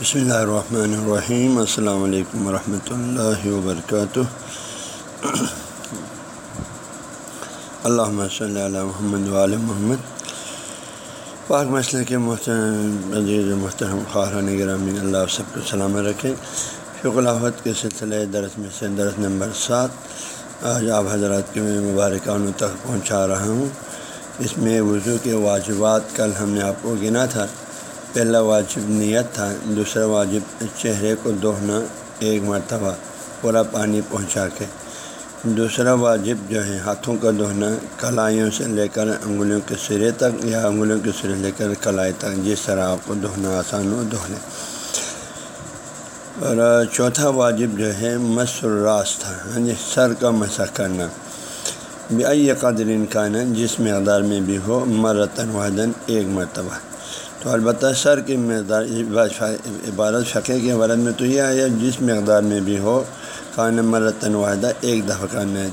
بسم اللہ الرحمن الرحیم۔ السلام علیکم ورحمۃ اللہ وبرکاتہ۔ اللہ صلی اللہ محمد وعلی محمد۔ پاک مسئلہ کے محترم، عزیز محترم خارن گرامی اللہ سب کو سلامت رکھیں شکر کے سلسلے درس میں سے درس نمبر سات۔ آج آپ حضرات کے میں مبارکانوں تک پہنچا رہا ہوں۔ اس میں وضو کے واجبات کل ہم نے آپ کو گنا تھا۔ پہلا واجب نیت تھا، دوسرا واجب چہرے کو دہنا ایک مرتبہ پورا پانی پہنچا کے، دوسرا واجب جو ہے ہاتھوں کا دہنا کلائیوں سے لے کر انگلیوں کے سرے تک یا انگلیوں کے سرے لے کر کلائی تک، جس طرح آپ کو دہنا آسان ہو دہ لیں اور چوتھا واجب جو ہے مس الراس تھا ہاں جی سر کا مسح کرنا۔ بے قدر انکان جس مقدار میں بھی ہو مرتن وحدن ایک مرتبہ۔ تو البتہ سر کی مقدار، عبارت فقے کے عبارت میں تو یہ آیا جس مقدار میں بھی ہو خان مرتن واحدہ، ایک دفعہ کرنا ہے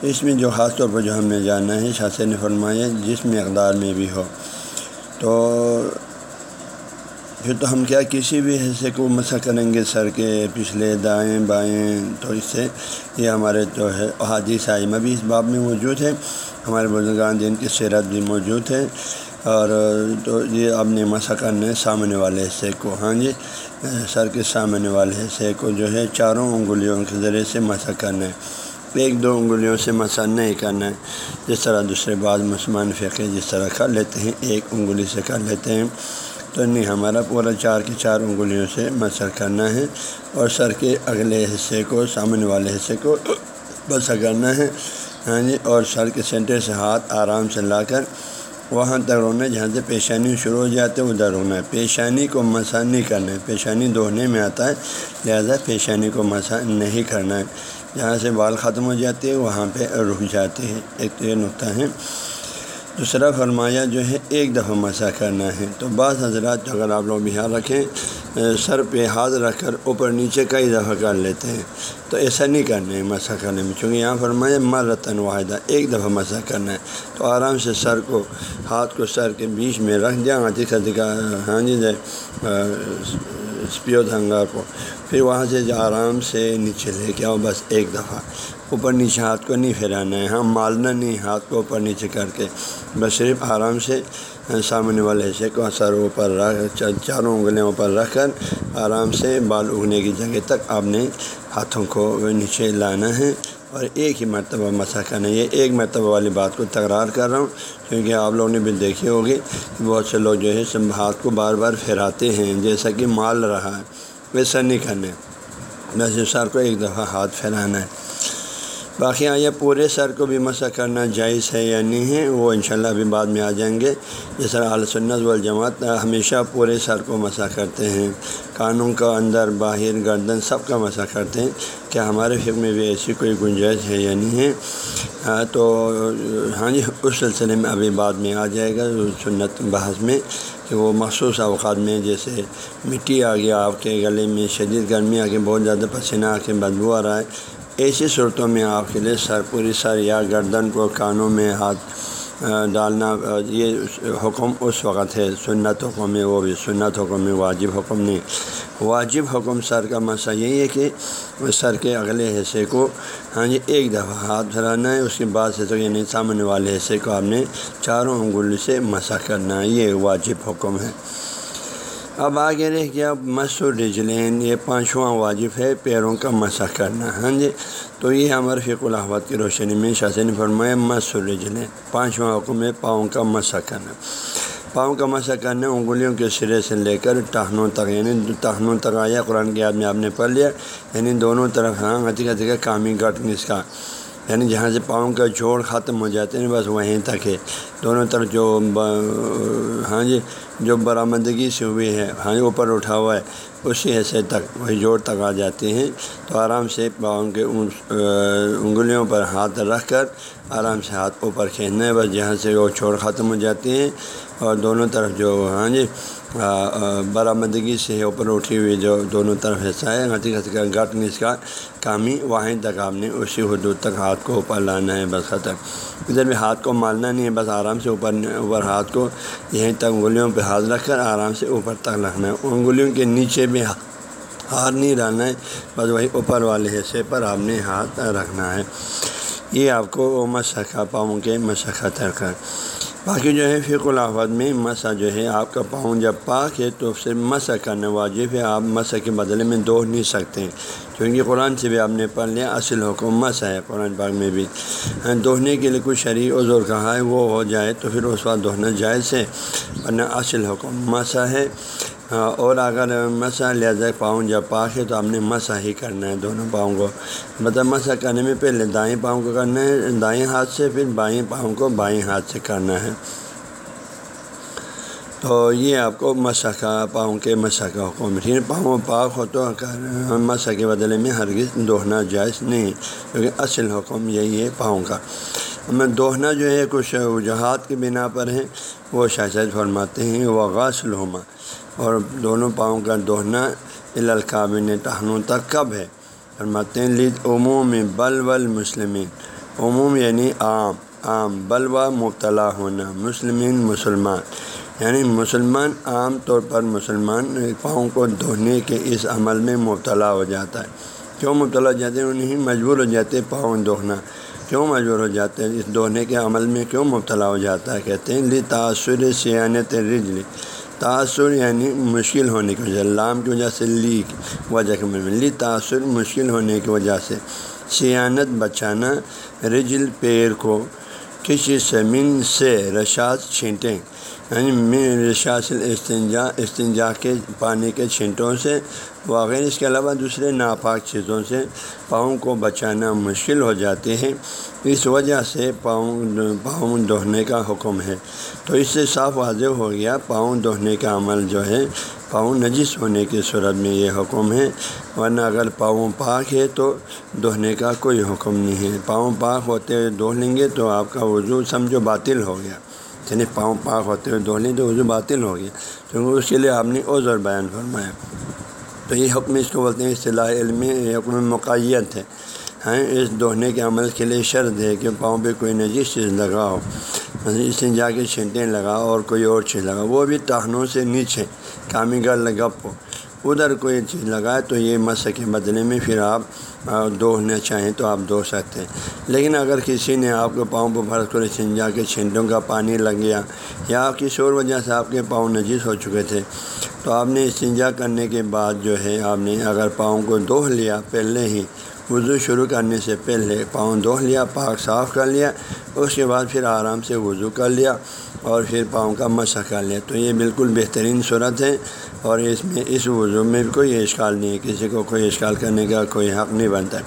تو اس میں جو خاص طور پر جو ہم نے جانا ہے شاثر نے فرمایا جس مقدار میں بھی ہو۔ تو پھر تو ہم کیا، کسی بھی حصے کو مسا کریں گے، سر کے پچھلے دائیں بائیں، تو اس سے یہ ہمارے جو ہے حادث آئمہ بھی اس باب میں موجود ہے ہمارے بزرگان دین کی سیرت بھی موجود ہے اور تو یہ آپ نے مسا کرنا ہے سامنے والے حصے کو ہاں جی سر کے سامنے والے حصے کو جو ہے چاروں انگلیوں کے ذریعے سے مسا کرنا ہے۔ ایک دو انگلیوں سے مسا نہیں کرنا ہے۔ جس طرح دوسرے بعض مسلمان فقے جس طرح کر لیتے ہیں، ایک انگلی سے کر لیتے ہیں۔ تو نہیں، ہمارا پورا چار کے چار انگلیوں سے مسا کرنا ہے۔ اور سر کے اگلے حصے کو، سامنے والے حصے کو مسا کرنا ہے ہاں جی اور سر کے سینٹر سے ہاتھ آرام سے لا کر وہاں تک رونا ہے جہاں سے پیشانی شروع ہو جاتے ادھر رونا ہے۔ پیشانی کو مسا نہیں کرنا ہے۔ پیشانی دوہنے میں آتا ہے، لہذا پیشانی کو مسا نہیں کرنا ہے۔ جہاں سے بال ختم ہو جاتے ہیں، وہاں پہ رک جاتے ہیں۔ ایک تو یہ نقطہ ہے۔ دوسرا فرمایا جو ہے، ایک دفعہ مسا کرنا ہے۔ تو بعض حضرات اگر آپ لوگ بہار رکھیں سر پہ ہاتھ رکھ کر اوپر نیچے کئی دفعہ کر لیتے ہیں۔ تو ایسا نہیں کرنا ہے مسا کرنے میں، چونکہ یہاں فرمایا مر رتن واحدہ، ایک دفعہ مسا کرنا ہے۔ تو آرام سے سر کو، ہاتھ کو سر کے بیچ میں رکھ دیا ہاتھی کا ہاں جی پیو دھنگا کو۔ پھر وہاں سے آرام سے نیچے لے کے آؤ بس ایک دفعہ۔ اوپر نیچے ہاتھ کو نہیں پھیلانا ہے۔ ہاں مالنا نہیں، ہاتھ کو اوپر نیچے کر کے۔ بس صرف آرام سے سامنے والے حصے کو سر اوپر رکھ چاروں انگلیوں پر رکھ کر آرام سے بال اگنے کی جگہ تک آپ نے ہاتھوں کو نیچے لانا ہے۔ اور ایک ہی مرتبہ مسئلہ کرنا ہے۔ یہ ایک مرتبہ والی بات کو تکرار کر رہا ہوں، کیونکہ آپ لوگوں نے بھی دیکھی ہوگی کہ بہت سے لوگ جو ہے سب ہاتھ کو بار بار پھیراتے ہیں، جیسا کہ مال رہا ہے، ویسا نہیں کرنا ہے۔ ویسے سر کو ایک دفعہ ہاتھ پھیلانا ہے۔ باقی ہاں، آیا پورے سر کو بھی مسا کرنا جائز ہے یا نہیں ہے، وہ انشاءاللہ ابھی بعد میں آ جائیں گے۔ جس طرح سنت والجماعت ہمیشہ پورے سر کو مسا کرتے ہیں۔ کانوں کا اندر، باہر، گردن سب کا مسا کرتے ہیں کیا ہمارے فکر میں بھی ایسی کوئی گنجائش ہے یا نہیں ہے۔ تو ہاں جی اس سلسلے میں ابھی بعد میں آ جائے گا سنت بحث میں کہ وہ مخصوص اوقات میں جیسے مٹی آ گیا آپ کے گلے میں شدید گرمی آ کے بہت زیادہ پسینہ آ کے بدبو آ رہا ہے۔ ایسی صورتوں میں آپ کے لیے سر پوری سر یا گردن کو کانوں میں ہاتھ ڈالنا یہ حکم اس وقت ہے۔ سنت حکم ہے، وہ بھی سنت حکم ہے، واجب حکم نہیں۔ واجب حکم سر کا مسئلہ یہی ہے کہ سر کے اگلے حصے کو ہاں جی ایک دفعہ ہاتھ دھرانا ہے، اس کے بعد سے تو یعنی سامنے والے حصے کو آپ نے چاروں انگلی سے مسا کرنا ہے۔ یہ واجب حکم ہے۔ اب آگے رہ گیا مسور رجلین، یہ پانچواں واجب ہے، پیروں کا مسح کرنا ہاں جی؟ تو یہ ہمارے فیق الحباد کی روشنی میں شاثن فرمائے مسور رجلین، پانچواں حکم ہے، پاؤں کا مسح کرنا۔ پاؤں کا مسح کرنا، انگلیوں کے سرے سے لے کر ٹہنوں تک یعنی ٹہنوں تک آیا، قرآن کی آدمی آپ نے پڑھ لیا یعنی دونوں طرف ہاں گتی گتی کا کامی گٹ اس کا یعنی جہاں سے پاؤں کا جوڑ ختم ہو جاتے ہیں، بس وہیں تک ہے۔ دونوں طرف جو ہاں جی جو برآمدگی سے ہوئی ہے ہاں جی اوپر اٹھا ہوا ہے، اسی حصے تک وہی جوڑ تک آ جاتے ہیں۔ تو آرام سے پاؤں کے انگلیوں پر ہاتھ رکھ کر آرام سے ہاتھ اوپر کھینچنا ہے، بس جہاں سے وہ چھوڑ ختم ہو جاتے ہیں۔ اور دونوں طرف جو ہاں جی برآمدگی سے اوپر اٹھی ہوئی جو دونوں طرف حصہ ہے ہاتھی کا گٹ اس کا، کامی وہیں تک آپ نے اسی حدود تک ہاتھ کو اوپر لانا ہے، بس ختم ادھر بھی ہاتھ کو مالنا نہیں ہے، بس آرام سے اوپر اوپر ہاتھ کو یہیں تک انگلیوں پہ ہاتھ رکھ کر آرام سے اوپر تک رکھنا ہے۔ انگلیوں کے نیچے بھی ہاتھ نہیں ڈالنا ہے، بس وہی اوپر والے حصے پر آپ نے ہاتھ رکھنا ہے۔ یہ آپ کو مسا پاؤں کے مشقت کر باقی جو ہے فق الحفظ میں مسا جو ہے آپ کا پاؤں جب پاک ہے تو اسے مسا کرنا واجب ہے آپ مسا کے بدلے میں دوڑ نہیں سکتے کیونکہ قرآن سے بھی آپ نے پڑھ لیا، اصل حکم مسا ہے۔ قرآن پاک میں بھی دوہنے کے لیے کوئی شرعی عذر کہا ہے وہ ہو جائے تو پھر اس وقت دوہنا جائز ہے۔ ورنہ اصل حکم مسا ہے۔ ہاں، اور اگر مسا لہٰذا پاؤں جب پاک ہے تو آپ نے مسا ہی کرنا ہے دونوں پاؤں کو۔ مطلب مسا کرنے میں پہلے دائیں پاؤں کو کرنا ہے، دائیں ہاتھ سے پھر بائیں پاؤں کو بائیں ہاتھ سے کرنا ہے۔ تو یہ آپ کو مسا کا پاؤں کے مسا کا حکم ہے۔ پاؤں پاک ہو تو مسا کے بدلے میں ہرگز دوہنا جائز نہیں، کیونکہ اصل حکم یہی ہے پاؤں کا۔ میں دوہنا جو ہے، کچھ وجوہات کی بنا پر ہیں، وہ شاید فرماتے ہیں وہ غاسل ہوما اور دونوں پاؤں کا دوہنا القابن ٹہنوں تک کب ہے؟ فرماتے ہیں لد عموم بل ول مسلمین عموم یعنی عام عام بلوا مبتلا ہونا، مسلمین، مسلمان۔ یعنی مسلمان عام طور پر مسلمان پاؤں کو دھونے کے اس عمل میں مبتلا ہو جاتا ہے۔ کیوں مبتلا ہو جاتے ہیں؟ انہیں مجبور ہو جاتے پاؤں دھونا کیوں مجبور ہو جاتے ہیں؟ اس دھونے کے عمل میں کیوں مبتلا ہو جاتا ہے؟ کہتے ہیں لی تاثر سیانت رجلی تاثر یعنی مشکل ہونے کی وجہ لام کی وجہ سے لی وجہ کے میں لی تاثر مشکل ہونے کی وجہ سے۔ سیانت بچانا، رجل پیر کو کسی زمین سے رشاد چھینٹیں۔ یعنی شاثل استنجا استنجا کے پانی کے چھینٹوں سے وغیرہ اس کے علاوہ دوسرے ناپاک چیزوں سے پاؤں کو بچانا مشکل ہو جاتے ہیں۔ اس وجہ سے پاؤں پاؤں دہنے کا حکم ہے۔ تو اس سے صاف واضح ہو گیا، پاؤں دہنے کا عمل جو ہے، پاؤں نجس ہونے کی صورت میں یہ حکم ہے۔ ورنہ اگر پاؤں پاک ہے تو دہنے کا کوئی حکم نہیں ہے۔ پاؤں پاک ہوتے ہوئے دو لیں گے تو آپ کا وضو سمجھو باطل ہو گیا۔ یعنی پاؤں پاک ہوتے ہوئے دھو لیں تو وضو باطل ہو گیا کیونکہ اس کے لیے آپ نے عذر بیان فرمایا۔ تو یہ حکم اس کو بولتے ہیں، اصطلاح علم حکم مقیت ہے۔ ہیں اس دہنے کے عمل کے لیے شرط ہے کہ پاؤں پہ کوئی نجیس چیز لگا ہو اس سے جا کے چھینٹیں لگا اور کوئی اور چیز لگا وہ بھی ٹہنوں سے نیچے کامی گل گپ ہو ادھر کوئی چیز لگائے تو یہ مس کے بدلے میں پھر آپ دوہنا چاہیں تو آپ دو سکتے ہیں۔ لیکن اگر کسی نے آپ کے پاؤں پہ فرض کرے سنجا کے چھنٹوں کا پانی لگ گیا یا کسی اور وجہ سے آپ کے پاؤں نجیس ہو چکے تھے، تو آپ نے استنجا کرنے کے بعد جو ہے آپ نے اگر پاؤں کو دوہ لیا پہلے ہی وضو شروع کرنے سے پہلے پاؤں دھو لیا، پاک صاف کر لیا، اس کے بعد پھر آرام سے وضو کر لیا اور پھر پاؤں کا مسا کر لیا۔ تو یہ بالکل بہترین صورت ہے اور اس میں، اس وضو میں کوئی اشکال نہیں ہے، کسی کو کوئی اشکال کرنے کا کوئی حق نہیں بنتا۔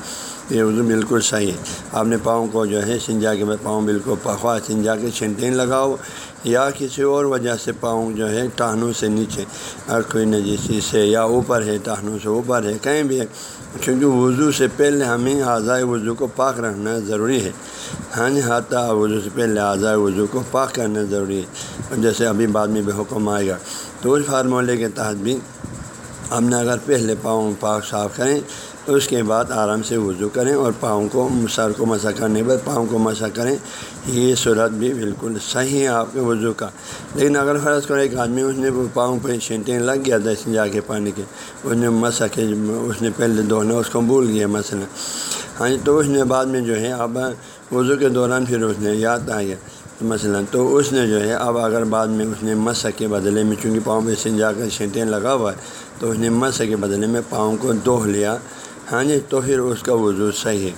یہ وضو بالکل صحیح ہے۔ آپ نے پاؤں کو جو ہے سنجا کے بعد پاؤں بالکل پخوا، سنجا کے چھنٹین لگاؤ یا کسی اور وجہ سے پاؤں جو ہے ٹہنوں سے نیچے اگر کوئی نجیسی سے یا اوپر ہے ٹہنوں سے اوپر ہے، کہیں بھی ہے کیونکہ وضو سے پہلے ہمیں اعضائے وضو کو پاک رکھنا ضروری ہے۔ ہاں جی وضو سے پہلے اعضائے وضو کو پاک کرنا ضروری ہے۔ جیسے ابھی بعد میں بھی حکم آئے گا۔ تو اس فارمولے کے تحت بھی ہم نے اگر پہلے پاؤں پاک صاف کریں اس کے بعد آرام سے وضو کریں اور پاؤں کو سر کو مسا کرنے پر پاؤں کو مسا کریں۔ یہ صورت بھی بالکل صحیح ہے آپ کے وضو کا۔ لیکن اگر فرض کرے ایک آدمی اس نے پاؤں پہ چھینٹیں لگ گیا تھا جا کے پانی کے، اس نے مسا کے، اس نے پہلے دھونا اس کو بھول گیا مثلا۔ ہاں جی، تو اس نے بعد میں جو ہے اب وضو کے دوران پھر اس نے یاد آ گیا۔ مثلا تو اس نے جو ہے اب اگر بعد میں اس نے مسا کے بدلے میں چونکہ پاؤں پہ سنجا کر چھینٹیں لگا ہوا ہے، تو اس نے مسا کے بدلے میں پاؤں کو دوہ لیا۔ ہاں جی تو پھر اس کا وضو صحیح ہے۔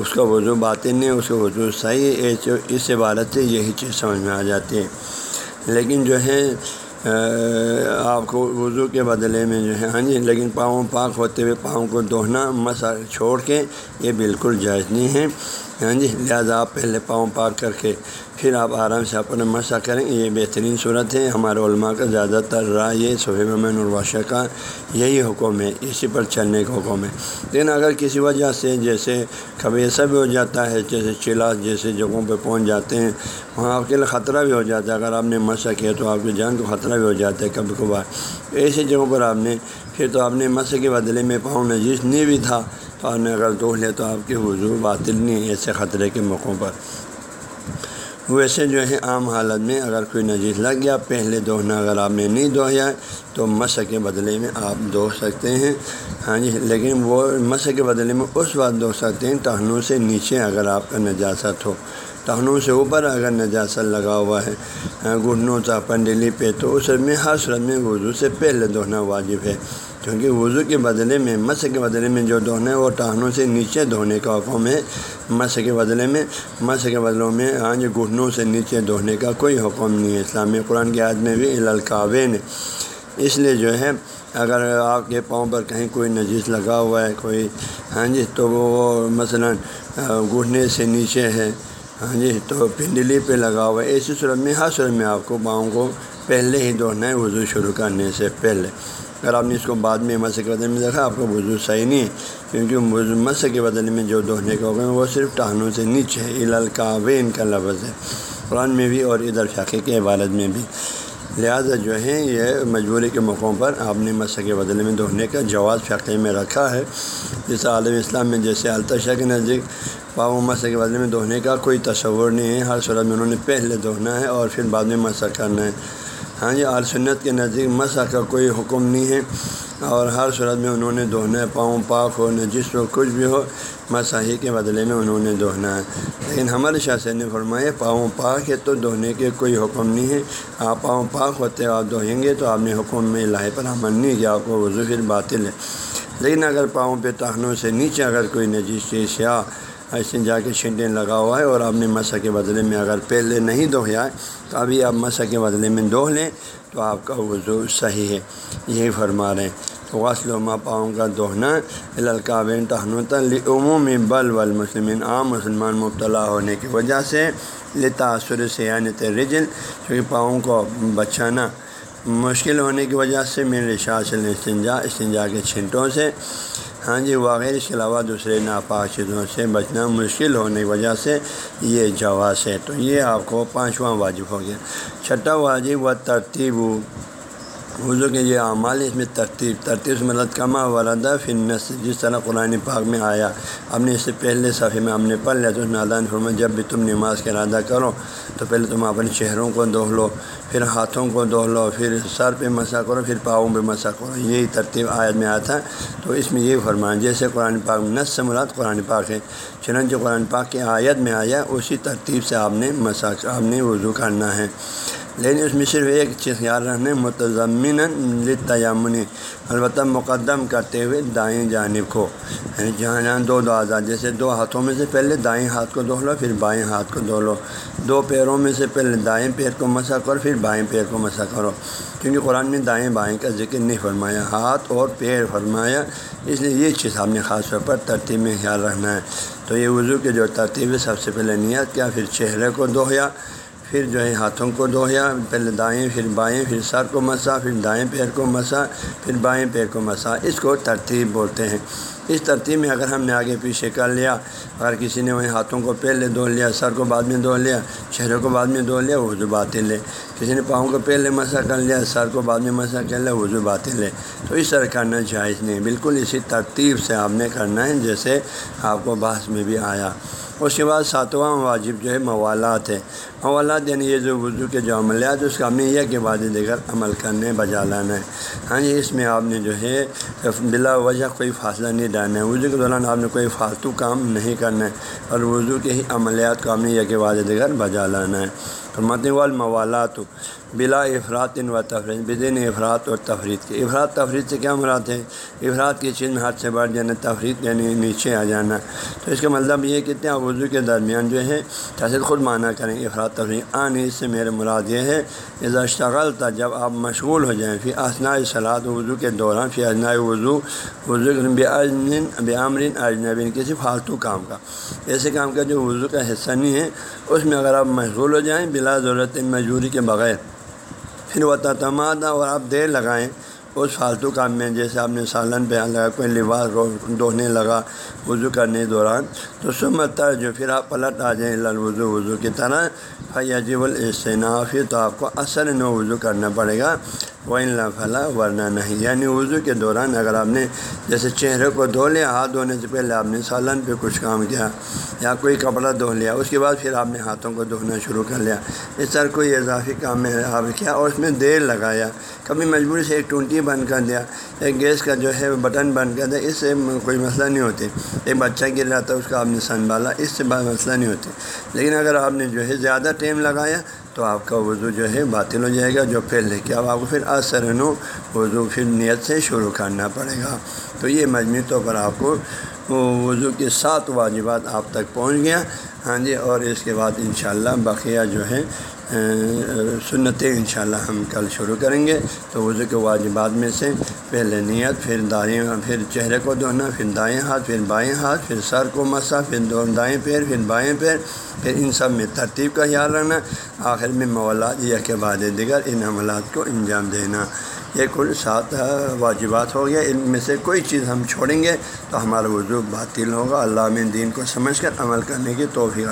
اس کا وضو باطن نہیں اس کا وضو صحیح ہے، اس عبارت سے یہی چیز سمجھ میں آ جاتی ہے۔ لیکن جو ہے آپ کو وضو کے بدلے میں جو ہے ہاں جی لیکن پاؤں پاک ہوتے ہوئے پاؤں کو دوہنا مسا، چھوڑ کے یہ بالکل جائز نہیں ہے۔ ہاں جی لہٰذا آپ پہلے پاؤں پاک کر کے پھر آپ آرام سے اپنا مسا کریں۔ یہ بہترین صورت ہے۔ ہمارے علماء کا زیادہ تر رائے یہ صحیح ممین الباشہ کا یہی حکم ہے، اسی پر چلنے کا حکم ہے۔ لیکن اگر کسی وجہ سے جیسے کبھی ایسا بھی ہو جاتا ہے، جیسے چلا، جیسے جگہوں پہ پہنچ جاتے ہیں، وہاں آپ کے لیے خطرہ بھی ہو جاتا ہے۔ اگر آپ نے مسا کیا تو آپ کی جان کو خطرہ بھی ہو جاتا ہے کبھی کبھار۔ ایسی جگہوں پر آپ نے، پھر تو آپ نے مسا کے بدلے میں پاؤں نجیس نہیں بھی تھا۔ تو آپ اگر دوڑ لیا تو آپ کے وضو باطل نہیں ہے ایسے خطرے کے موقعوں پر۔ ویسے جو ہے عام حالت میں اگر کوئی نجیز لگ گیا، پہلے دہنا اگر آپ نے نہیں دہیا تو مس کے بدلے میں آپ دو سکتے ہیں۔ ہاں جی لیکن وہ مس کے بدلے میں اس وقت دو سکتے ہیں، ٹہنوں سے نیچے اگر آپ کا نجاست ہو ٹہنوں سے اوپر اگر نجاست لگا ہوا ہے ہاں، گھٹنوں تا پنڈلی پہ تو اس میں، ہر صورت میں وضو سے پہلے دہنا واجب ہے۔ کیونکہ وضو کے بدلے میں مس کے بدلے میں جو دھونا ہے، وہ ٹہنوں سے نیچے دھونے کا حکم ہے۔ مس کے بدلے میں مس کے بدلوں میں ہاں جو گھٹنوں سے نیچے دھونے کا کوئی حکم نہیں ہے۔ اسلامی قرآن کے عاد میں بھی للکاوین اس لیے جو ہے، اگر آپ کے پاؤں پر کہیں کوئی نجیس لگا ہوا ہے، کوئی ہاں جی تو وہ مثلاً گھٹنے سے نیچے ہے۔ ہاں جی تو پنڈلی پہ لگا ہوا ہے۔ ایسی صورت میں، ہر صورت میں آپ کو پاؤں کو پہلے ہی دھونا ہے، وضو شروع کرنے سے پہلے۔ اگر آپ نے اس کو بعد میں مس کے بدلے میں دیکھا، آپ کو وضو صحیح نہیں ہے۔ کیونکہ مس کے بدلے میں جو دہنے کا ہوگا وہ صرف ٹہنوں سے نیچے ہے الکاوین کا لفظ ہے۔ قرآن میں بھی اور ادھر فاقے کے عبادت میں بھی۔ لہٰذا جو ہے، یہ مجبوری کے موقعوں پر آپ نے مس کے بدلے میں دہنے کا جواز فقے میں رکھا ہے۔ جیسے عالم اسلام میں، جیسے التشا کے نزدیک پاؤں مسا کے بدلے میں دہنے کا کوئی تصور نہیں ہے۔ ہر صورت میں انہوں نے پہلے دہنا ہے اور پھر بعد میں مسا کرنا ہے۔ ہاں جی آل سنت کے نزدیک مسا کا کوئی حکم نہیں ہے اور ہر صورت میں انہوں نے دہنا ہے پاؤں پاک ہو نہ جس ہو، کچھ بھی ہو مساحی کے بدلے میں انہوں نے دہنا ہے۔ لیکن ہمارے شاہ نے فرمایا، پاؤں پاک ہے تو دہنے کے کوئی حکم نہیں ہے۔ آپ پاؤں پاک ہوتے آپ دھوئیں گے تو آپ نے حکم میں لاہے پر عمل نہیں کیا، آپ کو وضو پھر باطل ہے۔ لیکن اگر پاؤں پہ ٹہنوں سے نیچے اگر کوئی نجیس چیز یا ایسے جا کے چھنٹیں لگا ہوا ہے اور آپ نے مسا کے بدلے میں اگر پہلے نہیں دہیا ہے، تو ابھی آپ مسا کے بدلے میں دوہ لیں تو آپ کا وضو صحیح ہے۔ یہی فرما رہے ہیں۔ تو غسل و پاؤں کا دوہنا القابین ٹہنوتا عموم بل ول مسلمین عام مسلمان مبتلا ہونے کی وجہ سے لتاثر سیانت رجل کیونکہ پاؤں کو بچانا مشکل ہونے کی وجہ سے میرے شاہ استنجا استنجا کے چھنٹوں سے۔ ہاں جی وغیرہ اس کے علاوہ دوسرے ناپاک چیزوں سے بچنا مشکل ہونے کی وجہ سے یہ جواز ہے۔ تو یہ آپ کو پانچواں واجب ہو گیا۔ چھٹا واجب و ترتیب۔ وضو کے یہ اعمال اس میں ترتیب ترتیب سے مدد کما وردا فنس جس طرح قرآن پاک میں آیا۔ ہم نے اس سے پہلے صفحے میں ہم نے پڑھ لیا، تو نادان فرما جب بھی تم نماز کا ارادہ کرو، تو پہلے تم اپنے چہروں کو دوہ لو، پھر ہاتھوں کو دوہ لو، پھر سر پہ مسا کرو، پھر پاؤں پہ مسا کرو۔ یہی ترتیب آیت میں آتا ہے۔ تو اس میں یہ فرمایا، جیسے قرآن پاک نس سے مراد قرآن پاک ہے، چنانچہ قرآن پاک کی آیت میں آیا، اسی ترتیب سے آپ نے مسا، آپ نے وضو کرنا ہے۔ لیکن اس میں صرف ایک چیز خیال رکھنے متضمن تیامنی البتہ مقدم کرتے ہوئے دائیں جانب کو یعنی جہاں جہاں دو دو آزاد، جیسے دو ہاتھوں میں سے پہلے دائیں ہاتھ کو دھو لو، پھر بائیں ہاتھ کو دھو لو۔ دو پیروں میں سے پہلے دائیں پیر کو مسا کرو، پھر بائیں پیر کو مسا کرو۔ کیونکہ قرآن میں دائیں بائیں کا ذکر نہیں فرمایا، ہاتھ اور پیر فرمایا۔ اس لیے یہ چیز آپ نے خاص طور پر ترتیب میں خیال رکھنا ہے۔ تو یہ وضو کے جو ترتیب ہے، سب سے پہلے نیت کیا، پھر چہرے کو دھویا۔ پھر جو ہے ہاتھوں کو دھویا، پہلے دائیں، پھر بائیں، پھر سر کو مسا، پھر دائیں پیر کو مسا، پھر بائیں پیر کو مسا۔ اس کو ترتیب بولتے ہیں۔ اس ترتیب میں اگر ہم نے آگے پیچھے کر لیا، اگر کسی نے وہیں ہاتھوں کو پہلے دھو لیا، سر کو بعد میں دھو لیا چہرے کو بعد میں دھو لیا وضو باطل لے کسی نے پاؤں کو پہلے مسا کر لیا، سر کو بعد میں مسا کر لیا وضو باطل لے تو اس طرح کرنا جائز نہیں۔ بالکل اسی ترتیب سے آپ نے کرنا ہے، جیسے آپ کو بحث میں بھی آیا۔ اس کے بعد ساتواں واجب جو ہے موالات ہے۔ موالات یعنی یہ جو وضو کے جو عملیات اس کا ہم نے یہ کہ بعد دیگر عمل کرنے بجا لانا ہے۔ ہاں جی اس میں آپ نے جو ہے بلا وجہ کوئی فاصلہ نہیں ڈالنا ہے۔ وضو کے دوران آپ نے کوئی فالتو کام نہیں کرنا ہے۔ اور وضو کے ہی عملیات کو ہم نے یہ کہ بعد دیگر بجا لانا ہے۔ تو متن والموالات بلا افراد و تفریح بدین افراد اور تفریح کے۔ افراد تفریح سے کیا مراد ہے؟ افراد کی چیز میں ہاتھ سے بڑھ جانا تفریح یعنی نیچے آ جانا۔ تو اس کا مطلب یہ کہتے ہیں وضو کے درمیان جو ہے تصد خود معنی کریں۔ افراد تفریح آنے اس سے میرے مراد یہ ہے، اذا اشتغل تھا جب آپ مشغول ہو جائیں پھر اسنا سلاد وضو کے دوران پھر اسنا وضو وضو بے بے عامرین اجنبین یعنی کسی فالتو کام کا۔ ایسے کام کا جو وضو کا حصہ نہیں ہے، اس میں اگر آپ مشغول ہو جائیں، بلا ضرورت مجبوری کے بغیر۔ پھر وہ تمادہ اور آپ دیر لگائیں۔ اس فالتو کام میں جیسے آپ نے سالن پہ لگا، کوئی لباس دھونے لگا وضو کرنے دوران، تو سمت جو پھر آپ پلٹ آ جائیں وضو وضو کی طرح فیجب الاصطنافی تو آپ کو اثر نو وضو کرنا پڑے گا وہ اللہ فلاں ورنہ نہیں۔ یعنی وضو کے دوران اگر آپ نے جیسے چہرے کو دھو لیا، ہاتھ دھونے سے پہلے آپ نے سالن پہ کچھ کام کیا یا کوئی کپڑا دھو لیا، اس کے بعد پھر آپ نے ہاتھوں کو دھونا شروع کر لیا۔ اس طرح کوئی اضافی کام میں آپ کیا اور اس میں دیر لگایا۔ کبھی مجبوری سے ایک ٹونٹی بند کر دیا۔ ایک گیس کا جو ہے بٹن بند کر دیا۔ اس سے کوئی مسئلہ نہیں ہوتی۔ ایک بچہ گر رہا تھا، اس کا آپ نے سنبھالا اس سے مسئلہ نہیں ہوتی۔ لیکن اگر آپ نے جو ہے زیادہ ٹائم لگایا، تو آپ کا وضو جو ہے باطل ہو جائے گا، جو پہلے کیا اب آپ کو پھر اثر نو وضو پھر نیت سے شروع کرنا پڑے گا۔ تو یہ مجموعی طور پر آپ کو وضو کے سات واجبات آپ تک پہنچ گیا۔ ہاں جی اور اس کے بعد انشاءاللہ بقیہ جو ہے سنتیں انشاءاللہ ہم کل شروع کریں گے۔ تو وضو کے واجبات میں سے پہلے نیت، پھر دائیں، پھر چہرے کو دھونا، پھر دائیں ہاتھ، پھر بائیں ہاتھ، پھر سر کو مسا، پھر دو دائیں پیر، پھر بائیں پیر، پھر ان سب میں ترتیب کا خیال رکھنا۔ آخر میں مولات یا کے بعد دیگر ان عملات کو انجام دینا۔ یہ کل سات واجبات ہو گیا ان میں سے کوئی چیز ہم چھوڑیں گے تو ہمارا وضو باطل ہوگا۔ اللہ میں دین کو سمجھ کر عمل کرنے کی توفیق